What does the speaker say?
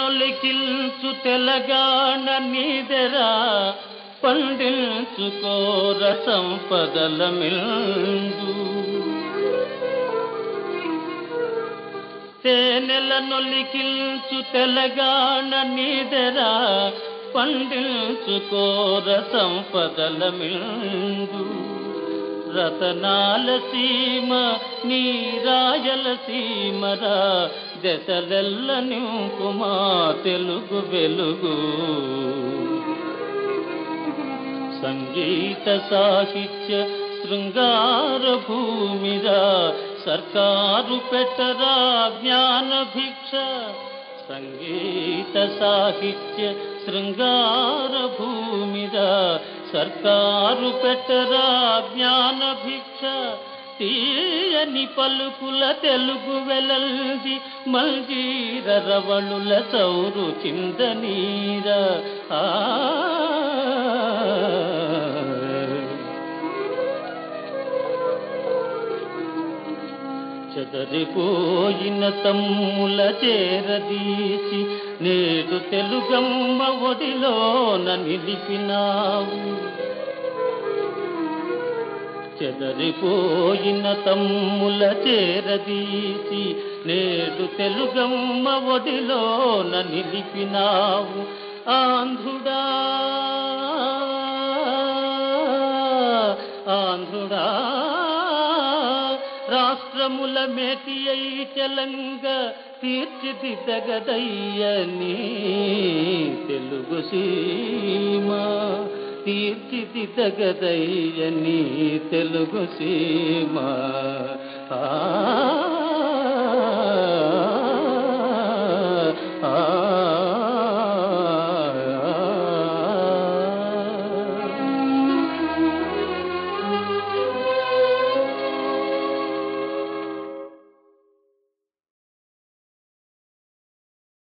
నొలికిల్చు తెలంగాణ నీదెరా పండించుకోర సంపదల మిల్దు తేనెల నొలికిల్చు తెలంగాణ నీదెరా పండించుకోర సంపదల మిల్దు రతనాల సీమ నీ రాజల సీమరా దశలెల్ల నింపుమా తెలుగు వెలుగు సంగీత సాహిత్య శృంగార భూమిరా సర్కారు పెట్టరా జ్ఞాన భిక్ష సంగీత సాహిత్య శృంగార భూమిరా సర్కారు పెట్టరా జ్ఞాన భిక్ష? తీయని పలుకుల తెలుగు వెలల్ది మల్జీర రవళుల చౌరు చిందనీర. ఆ చెదరిపోయిన తమ్ముల చేరదీసి నేడు తెలుగమ్మ ఒడిలోన నిలిపినావు. చెదరిపోయిన తమ్ముల చేరదీసి నేడు తెలుగమ్మ ఒడిలోన నిలిపినావు. ఆంధ్రుడా ఆంధ్రుడా. రాష్ట్రముల మేటి అయి తెలంగ తీర్చిదిద్దగదయ్యని తెలుగు సీమ. తీర్చిదిద్దగదయ్యని తెలుగు సీమ. ఆ